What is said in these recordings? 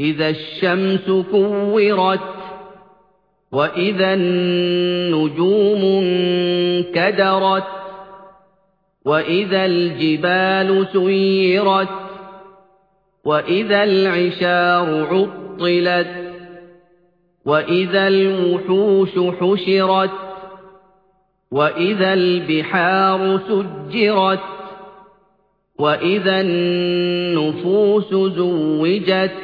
إِذَا الشَّمْسُ كُوِّرَتْ وَإِذَا النُّجُومُ انكَدَرَتْ وَإِذَا الْجِبَالُ سُيِّرَتْ وَإِذَا الْعِشَارُ عُطِّلَتْ وَإِذَا الْوُحُوشُ حُشِرَتْ وَإِذَا الْبِحَارُ سُجِّرَتْ وَإِذَا النُّفُوسُ زُوِّجَتْ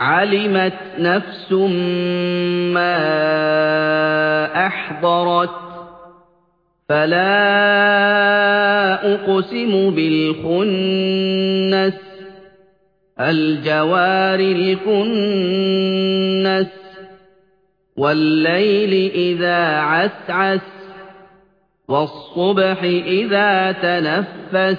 عَلِمَتْ نَفْسٌ مَّا أَحْضَرَتْ فَلَا أُقْسِمُ بِالْخُنَّسِ الْجَوَارِ الْكُنَّسِ وَاللَّيْلِ إِذَا عَسْعَسَ وَالصُّبْحِ إِذَا تَنَفَّسَ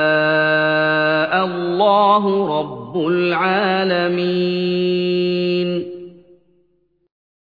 اللَّهُ رَبُّ الْعَالَمِينَ.